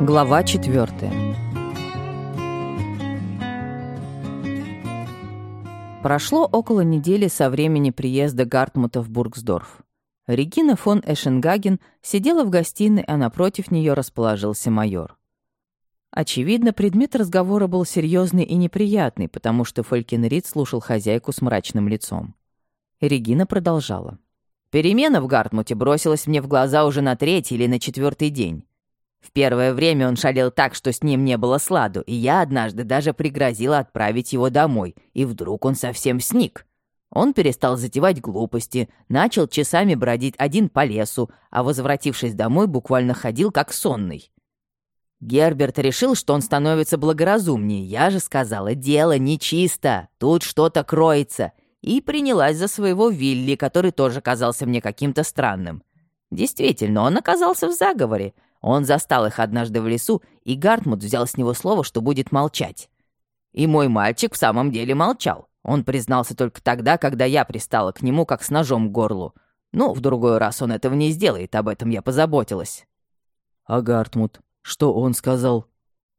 Глава четвертая. Прошло около недели со времени приезда Гартмута в Бургсдорф. Регина фон Эшенгаген сидела в гостиной, а напротив нее расположился майор. Очевидно, предмет разговора был серьезный и неприятный, потому что Фолькенрид слушал хозяйку с мрачным лицом. Регина продолжала. «Перемена в Гартмуте бросилась мне в глаза уже на третий или на четвертый день. В первое время он шалел так, что с ним не было сладу, и я однажды даже пригрозила отправить его домой, и вдруг он совсем сник. Он перестал затевать глупости, начал часами бродить один по лесу, а возвратившись домой, буквально ходил как сонный. Герберт решил, что он становится благоразумнее. Я же сказала, дело нечисто, тут что-то кроется. И принялась за своего Вилли, который тоже казался мне каким-то странным. Действительно, он оказался в заговоре. Он застал их однажды в лесу, и Гартмут взял с него слово, что будет молчать. И мой мальчик в самом деле молчал. Он признался только тогда, когда я пристала к нему, как с ножом к горлу. Ну, в другой раз он этого не сделает, об этом я позаботилась. А Гартмут? Что он сказал?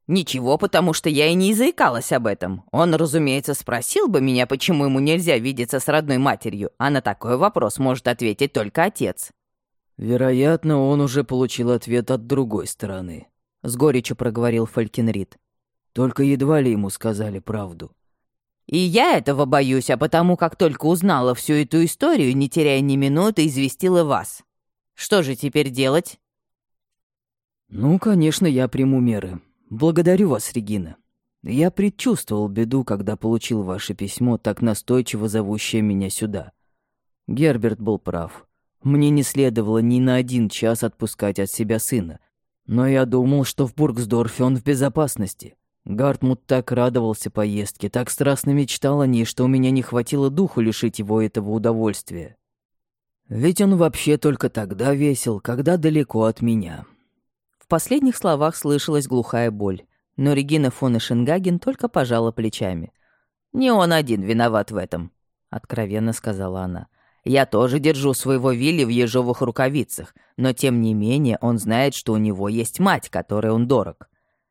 Ничего, потому что я и не заикалась об этом. Он, разумеется, спросил бы меня, почему ему нельзя видеться с родной матерью, а на такой вопрос может ответить только отец. «Вероятно, он уже получил ответ от другой стороны», — с горечью проговорил Фалькенрид. «Только едва ли ему сказали правду». «И я этого боюсь, а потому как только узнала всю эту историю, не теряя ни минуты, известила вас. Что же теперь делать?» «Ну, конечно, я приму меры. Благодарю вас, Регина. Я предчувствовал беду, когда получил ваше письмо, так настойчиво зовущее меня сюда. Герберт был прав. Мне не следовало ни на один час отпускать от себя сына. Но я думал, что в Бургсдорфе он в безопасности. Гартмут так радовался поездке, так страстно мечтал о ней, что у меня не хватило духу лишить его этого удовольствия. Ведь он вообще только тогда весел, когда далеко от меня. В последних словах слышалась глухая боль, но Регина фон Эшенгаген только пожала плечами. «Не он один виноват в этом», — откровенно сказала она. Я тоже держу своего Вилли в ежовых рукавицах, но тем не менее он знает, что у него есть мать, которой он дорог.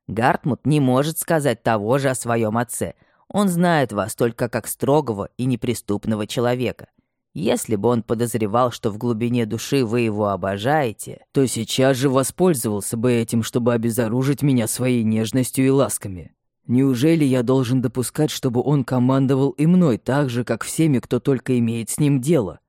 Гартмут не может сказать того же о своем отце. Он знает вас только как строгого и неприступного человека. Если бы он подозревал, что в глубине души вы его обожаете, то сейчас же воспользовался бы этим, чтобы обезоружить меня своей нежностью и ласками. Неужели я должен допускать, чтобы он командовал и мной так же, как всеми, кто только имеет с ним дело?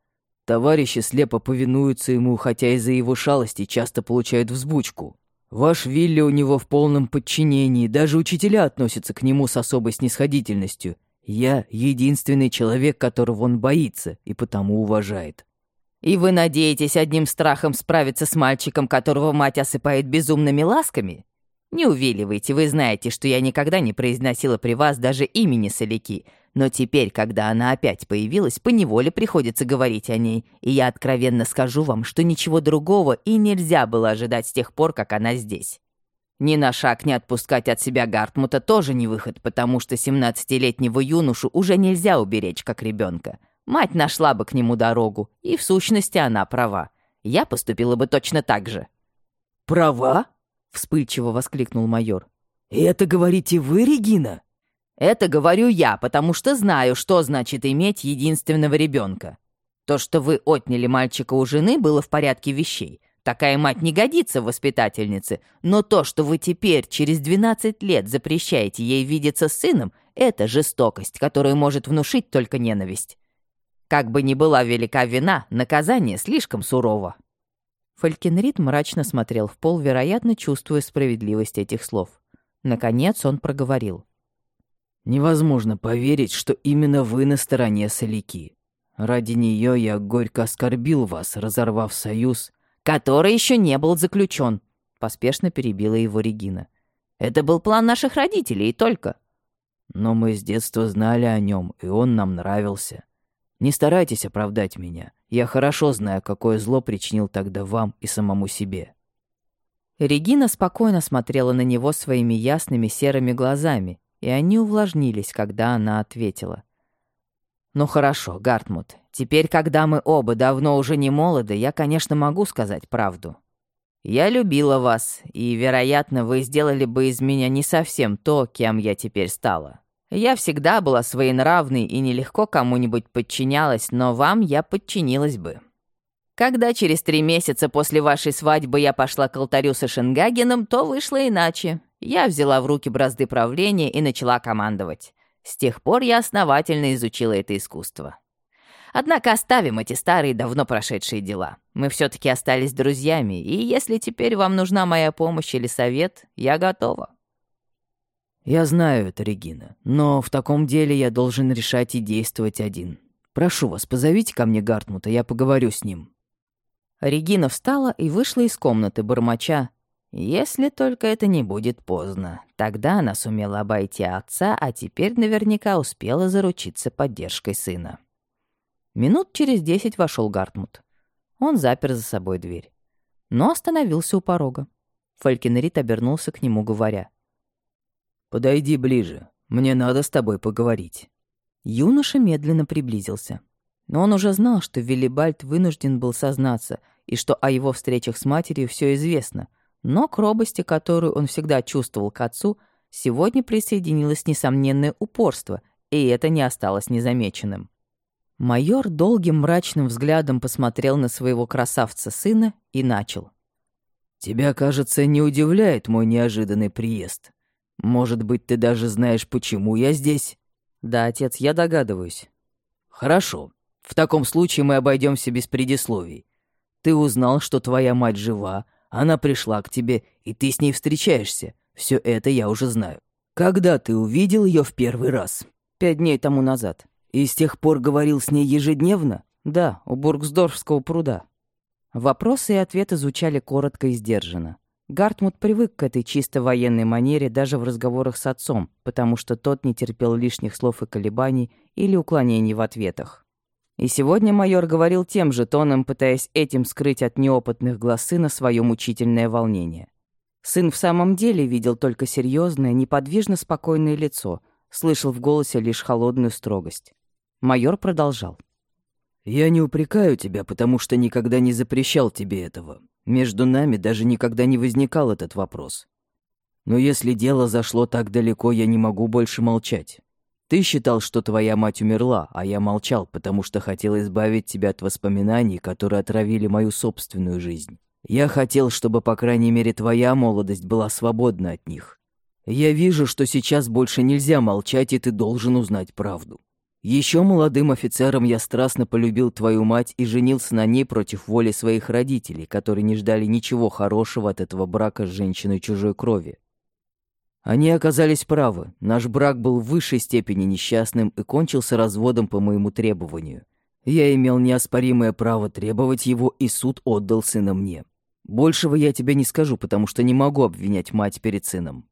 Товарищи слепо повинуются ему, хотя из-за его шалости часто получают взбучку. Ваш Вилли у него в полном подчинении, даже учителя относятся к нему с особой снисходительностью. Я единственный человек, которого он боится и потому уважает. И вы надеетесь одним страхом справиться с мальчиком, которого мать осыпает безумными ласками? Не увиливайте, вы знаете, что я никогда не произносила при вас даже имени Соляки, но теперь, когда она опять появилась, поневоле приходится говорить о ней, и я откровенно скажу вам, что ничего другого и нельзя было ожидать с тех пор, как она здесь. Ни на шаг не отпускать от себя Гартмута тоже не выход, потому что 17-летнего юношу уже нельзя уберечь, как ребенка. Мать нашла бы к нему дорогу, и в сущности она права. Я поступила бы точно так же. «Права?» — вспыльчиво воскликнул майор. «И это говорите вы, Регина?» Это говорю я, потому что знаю, что значит иметь единственного ребенка. То, что вы отняли мальчика у жены, было в порядке вещей. Такая мать не годится воспитательнице, но то, что вы теперь, через 12 лет, запрещаете ей видеться с сыном, это жестокость, которую может внушить только ненависть. Как бы ни была велика вина, наказание слишком сурово. Фалькенрид мрачно смотрел в пол, вероятно, чувствуя справедливость этих слов. Наконец он проговорил. Невозможно поверить, что именно вы на стороне Соляки. Ради нее я горько оскорбил вас, разорвав союз, который еще не был заключен. Поспешно перебила его Регина. Это был план наших родителей и только. Но мы с детства знали о нем, и он нам нравился. Не старайтесь оправдать меня. Я хорошо знаю, какое зло причинил тогда вам и самому себе. Регина спокойно смотрела на него своими ясными серыми глазами, и они увлажнились, когда она ответила. «Ну хорошо, Гартмут, теперь, когда мы оба давно уже не молоды, я, конечно, могу сказать правду. Я любила вас, и, вероятно, вы сделали бы из меня не совсем то, кем я теперь стала. Я всегда была своенравной и нелегко кому-нибудь подчинялась, но вам я подчинилась бы. Когда через три месяца после вашей свадьбы я пошла к алтарю с Эшенгагеном, то вышло иначе. Я взяла в руки бразды правления и начала командовать. С тех пор я основательно изучила это искусство. Однако оставим эти старые, давно прошедшие дела. Мы все-таки остались друзьями, и если теперь вам нужна моя помощь или совет, я готова. Я знаю это, Регина, но в таком деле я должен решать и действовать один. Прошу вас, позовите ко мне Гартмута, я поговорю с ним. Регина встала и вышла из комнаты, бормоча. Если только это не будет поздно. Тогда она сумела обойти отца, а теперь наверняка успела заручиться поддержкой сына. Минут через десять вошел Гартмут. Он запер за собой дверь. Но остановился у порога. Фалькинерит обернулся к нему, говоря. «Подойди ближе. Мне надо с тобой поговорить». Юноша медленно приблизился. Но он уже знал, что Виллибальд вынужден был сознаться, и что о его встречах с матерью все известно. Но к робости, которую он всегда чувствовал к отцу, сегодня присоединилось несомненное упорство, и это не осталось незамеченным. Майор долгим мрачным взглядом посмотрел на своего красавца-сына и начал. «Тебя, кажется, не удивляет мой неожиданный приезд. Может быть, ты даже знаешь, почему я здесь?» «Да, отец, я догадываюсь». «Хорошо. В таком случае мы обойдемся без предисловий. Ты узнал, что твоя мать жива, она пришла к тебе, и ты с ней встречаешься. Все это я уже знаю. Когда ты увидел ее в первый раз?» «Пять дней тому назад». И с тех пор говорил с ней ежедневно? Да, у Бургсдорфского пруда. Вопросы и ответы звучали коротко и сдержанно. Гартмут привык к этой чисто военной манере даже в разговорах с отцом, потому что тот не терпел лишних слов и колебаний или уклонений в ответах. И сегодня майор говорил тем же тоном, пытаясь этим скрыть от неопытных глаз сына свое мучительное волнение. Сын в самом деле видел только серьезное, неподвижно спокойное лицо, слышал в голосе лишь холодную строгость. Майор продолжал. «Я не упрекаю тебя, потому что никогда не запрещал тебе этого. Между нами даже никогда не возникал этот вопрос. Но если дело зашло так далеко, я не могу больше молчать. Ты считал, что твоя мать умерла, а я молчал, потому что хотел избавить тебя от воспоминаний, которые отравили мою собственную жизнь. Я хотел, чтобы, по крайней мере, твоя молодость была свободна от них. Я вижу, что сейчас больше нельзя молчать, и ты должен узнать правду. Еще молодым офицером я страстно полюбил твою мать и женился на ней против воли своих родителей, которые не ждали ничего хорошего от этого брака с женщиной чужой крови. Они оказались правы. Наш брак был в высшей степени несчастным и кончился разводом по моему требованию. Я имел неоспоримое право требовать его, и суд отдал сына мне. Большего я тебе не скажу, потому что не могу обвинять мать перед сыном.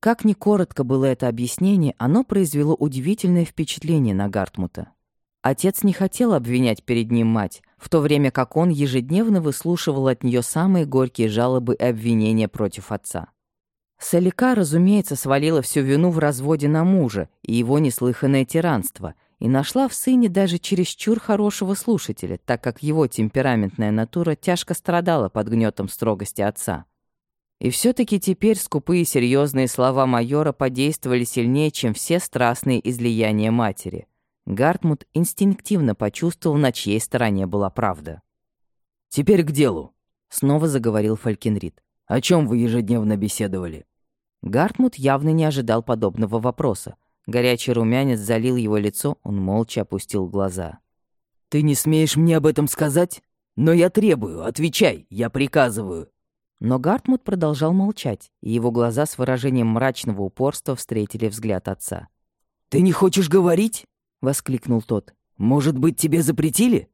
Как ни коротко было это объяснение, оно произвело удивительное впечатление на Гартмута. Отец не хотел обвинять перед ним мать, в то время как он ежедневно выслушивал от нее самые горькие жалобы и обвинения против отца. Салика, разумеется, свалила всю вину в разводе на мужа и его неслыханное тиранство, и нашла в сыне даже чересчур хорошего слушателя, так как его темпераментная натура тяжко страдала под гнетом строгости отца. И все-таки теперь скупые серьезные слова майора подействовали сильнее, чем все страстные излияния матери. Гартмут инстинктивно почувствовал, на чьей стороне была правда. «Теперь к делу», — снова заговорил Фалькинрид. «О чем вы ежедневно беседовали?» Гартмут явно не ожидал подобного вопроса. Горячий румянец залил его лицо, он молча опустил глаза. «Ты не смеешь мне об этом сказать? Но я требую, отвечай, я приказываю. Но Гартмут продолжал молчать, и его глаза с выражением мрачного упорства встретили взгляд отца. «Ты не хочешь говорить?» — воскликнул тот. «Может быть, тебе запретили?»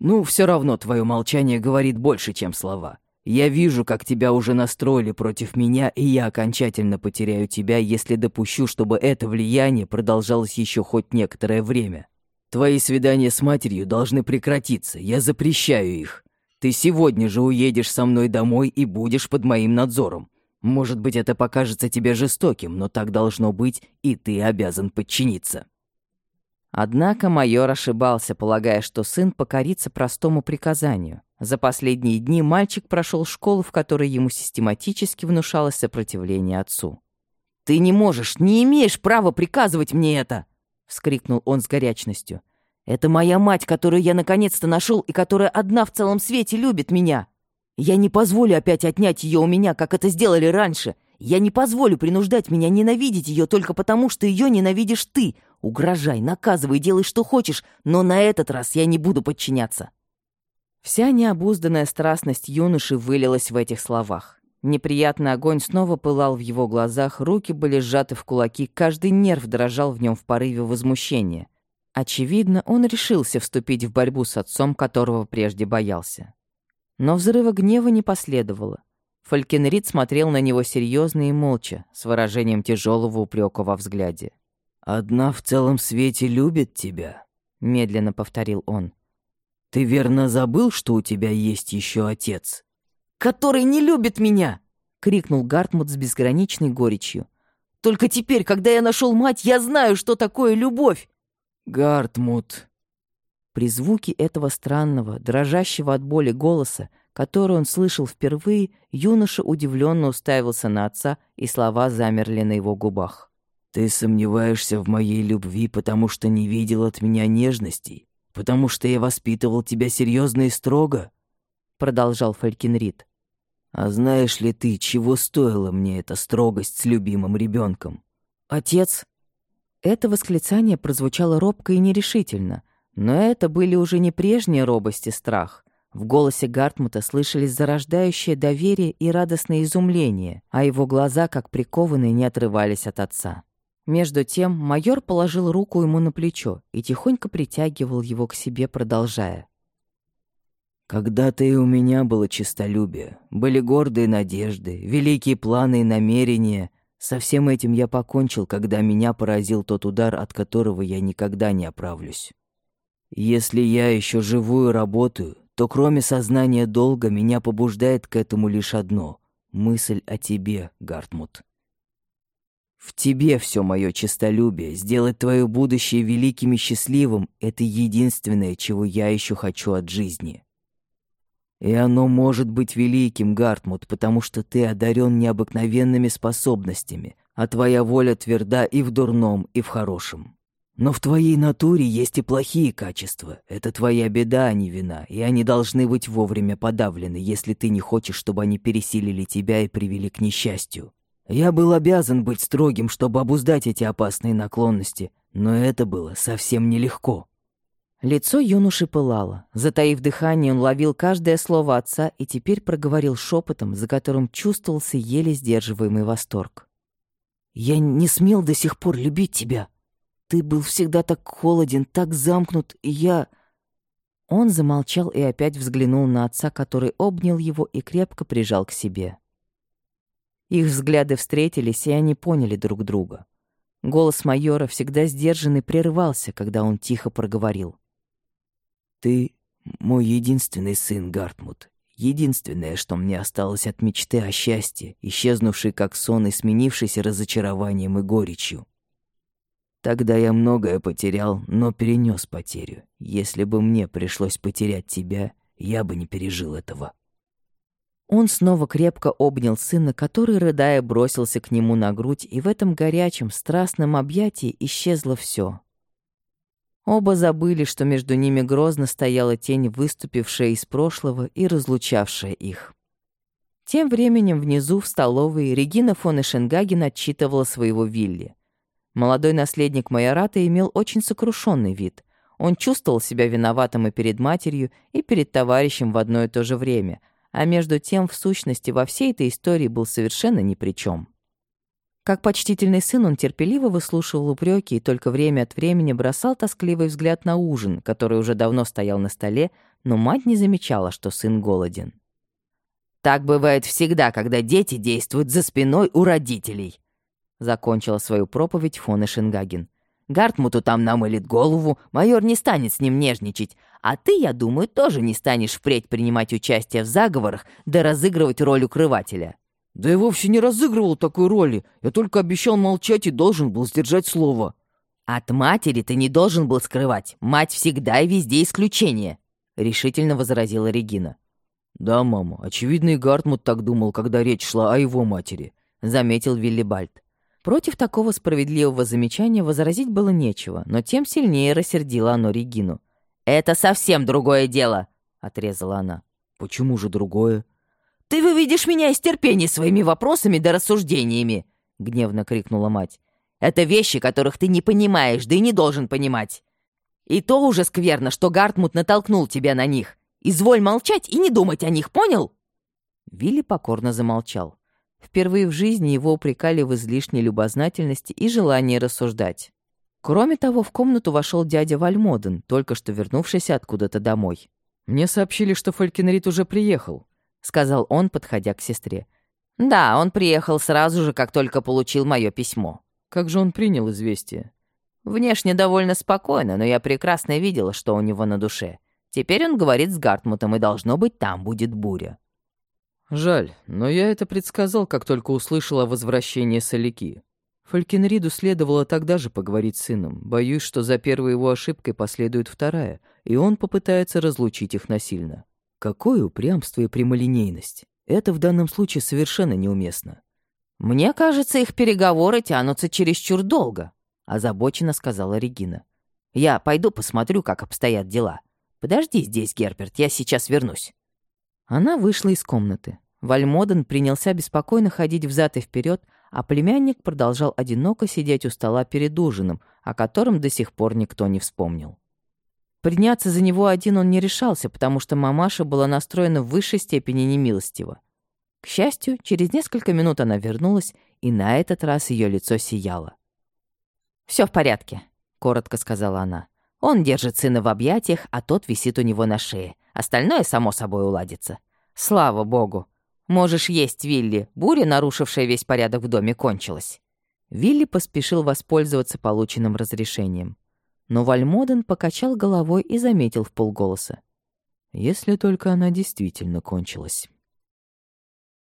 «Ну, все равно твое молчание говорит больше, чем слова. Я вижу, как тебя уже настроили против меня, и я окончательно потеряю тебя, если допущу, чтобы это влияние продолжалось еще хоть некоторое время. Твои свидания с матерью должны прекратиться, я запрещаю их. Ты сегодня же уедешь со мной домой и будешь под моим надзором. Может быть, это покажется тебе жестоким, но так должно быть, и ты обязан подчиниться». Однако майор ошибался, полагая, что сын покорится простому приказанию. За последние дни мальчик прошел школу, в которой ему систематически внушалось сопротивление отцу. «Ты не можешь, не имеешь права приказывать мне это!» — вскрикнул он с горячностью. «Это моя мать, которую я наконец-то нашел и которая одна в целом свете любит меня. Я не позволю опять отнять ее у меня, как это сделали раньше. Я не позволю принуждать меня ненавидеть ее только потому, что ее ненавидишь ты. Угрожай, наказывай, делай, что хочешь, но на этот раз я не буду подчиняться». Вся необузданная страстность юноши вылилась в этих словах. Неприятный огонь снова пылал в его глазах, руки были сжаты в кулаки, каждый нерв дрожал в нем в порыве возмущения. Очевидно, он решился вступить в борьбу с отцом, которого прежде боялся. Но взрыва гнева не последовало. Фалькенрид смотрел на него серьезно и молча, с выражением тяжелого упрека во взгляде. «Одна в целом свете любит тебя», — медленно повторил он. Ты верно забыл, что у тебя есть еще отец? Который не любит меня! крикнул Гартмут с безграничной горечью. Только теперь, когда я нашел мать, я знаю, что такое любовь. Гартмут. При звуке этого странного, дрожащего от боли голоса, который он слышал впервые, юноша удивленно уставился на отца, и слова замерли на его губах. «Ты сомневаешься в моей любви, потому что не видел от меня нежностей? Потому что я воспитывал тебя серьезно и строго», — продолжал Фалькинрид. «А знаешь ли ты, чего стоила мне эта строгость с любимым ребенком? «Отец!» Это восклицание прозвучало робко и нерешительно, но это были уже не прежние робость и страх. В голосе Гартмута слышались зарождающее доверие и радостное изумление, а его глаза, как прикованные, не отрывались от отца. Между тем майор положил руку ему на плечо и тихонько притягивал его к себе, продолжая. «Когда-то и у меня было честолюбие, были гордые надежды, великие планы и намерения. Со всем этим я покончил, когда меня поразил тот удар, от которого я никогда не оправлюсь. Если я еще живу и работаю, то кроме сознания долга меня побуждает к этому лишь одно — мысль о тебе, Гартмут». В тебе все мое честолюбие, сделать твое будущее великим и счастливым — это единственное, чего я еще хочу от жизни. И оно может быть великим, Гартмут, потому что ты одарен необыкновенными способностями, а твоя воля тверда и в дурном, и в хорошем. Но в твоей натуре есть и плохие качества. Это твоя беда, а не вина, и они должны быть вовремя подавлены, если ты не хочешь, чтобы они пересилили тебя и привели к несчастью. Я был обязан быть строгим, чтобы обуздать эти опасные наклонности, но это было совсем нелегко. Лицо юноши пылало. Затаив дыхание, он ловил каждое слово отца и теперь проговорил шепотом, за которым чувствовался еле сдерживаемый восторг. «Я не смел до сих пор любить тебя. Ты был всегда так холоден, так замкнут, и я...» Он замолчал и опять взглянул на отца, который обнял его и крепко прижал к себе. Их взгляды встретились, и они поняли друг друга. Голос майора, всегда сдержанный, прерывался, когда он тихо проговорил. «Ты мой единственный сын, Гартмут. Единственное, что мне осталось от мечты о счастье, исчезнувшей как сон и сменившейся разочарованием и горечью. Тогда я многое потерял, но перенес потерю. Если бы мне пришлось потерять тебя, я бы не пережил этого». Он снова крепко обнял сына, который, рыдая, бросился к нему на грудь, и в этом горячем, страстном объятии исчезло все. Оба забыли, что между ними грозно стояла тень, выступившая из прошлого и разлучавшая их. Тем временем внизу, в столовой, Регина фон Эшенгаген отчитывала своего Вилли. Молодой наследник майората имел очень сокрушенный вид. Он чувствовал себя виноватым и перед матерью, и перед товарищем в одно и то же время — а между тем, в сущности, во всей этой истории был совершенно ни при чем. Как почтительный сын он терпеливо выслушивал упреки и только время от времени бросал тоскливый взгляд на ужин, который уже давно стоял на столе, но мать не замечала, что сын голоден. «Так бывает всегда, когда дети действуют за спиной у родителей», закончила свою проповедь фон Эшенгаген. Гартмуту там намылит голову, майор не станет с ним нежничать. А ты, я думаю, тоже не станешь впредь принимать участие в заговорах да разыгрывать роль укрывателя». «Да я вовсе не разыгрывал такой роли. Я только обещал молчать и должен был сдержать слово». «От матери ты не должен был скрывать. Мать всегда и везде исключение», — решительно возразила Регина. «Да, мама, очевидно, и Гартмут так думал, когда речь шла о его матери», — заметил Виллибальд. Против такого справедливого замечания возразить было нечего, но тем сильнее рассердило оно Регину. «Это совсем другое дело», — отрезала она. «Почему же другое?» «Ты выведешь меня из терпения своими вопросами да рассуждениями!» — гневно крикнула мать. «Это вещи, которых ты не понимаешь, да и не должен понимать. И то уже скверно, что Гартмут натолкнул тебя на них. Изволь молчать и не думать о них, понял?» Вилли покорно замолчал. Впервые в жизни его упрекали в излишней любознательности и желании рассуждать. Кроме того, в комнату вошел дядя Вальмоден, только что вернувшийся откуда-то домой. «Мне сообщили, что Фалькенрид уже приехал», — сказал он, подходя к сестре. «Да, он приехал сразу же, как только получил мое письмо». «Как же он принял известие?» «Внешне довольно спокойно, но я прекрасно видела, что у него на душе. Теперь он говорит с Гартмутом, и должно быть, там будет буря. Жаль, но я это предсказал, как только услышал о возвращении Соляки. Фалькенриду следовало тогда же поговорить с сыном. Боюсь, что за первой его ошибкой последует вторая, и он попытается разлучить их насильно. Какое упрямство и прямолинейность. Это в данном случае совершенно неуместно. «Мне кажется, их переговоры тянутся чересчур долго», — озабоченно сказала Регина. «Я пойду посмотрю, как обстоят дела. Подожди здесь, Герберт, я сейчас вернусь». Она вышла из комнаты. Вальмоден принялся беспокойно ходить взад и вперед, а племянник продолжал одиноко сидеть у стола перед ужином, о котором до сих пор никто не вспомнил. Приняться за него один он не решался, потому что мамаша была настроена в высшей степени немилостиво. К счастью, через несколько минут она вернулась, и на этот раз ее лицо сияло. Все в порядке», — коротко сказала она. Он держит сына в объятиях, а тот висит у него на шее. Остальное само собой уладится. Слава богу. Можешь есть, Вилли. Буря, нарушившая весь порядок в доме, кончилась. Вилли поспешил воспользоваться полученным разрешением. Но Вальмоден покачал головой и заметил в полголоса. «Если только она действительно кончилась».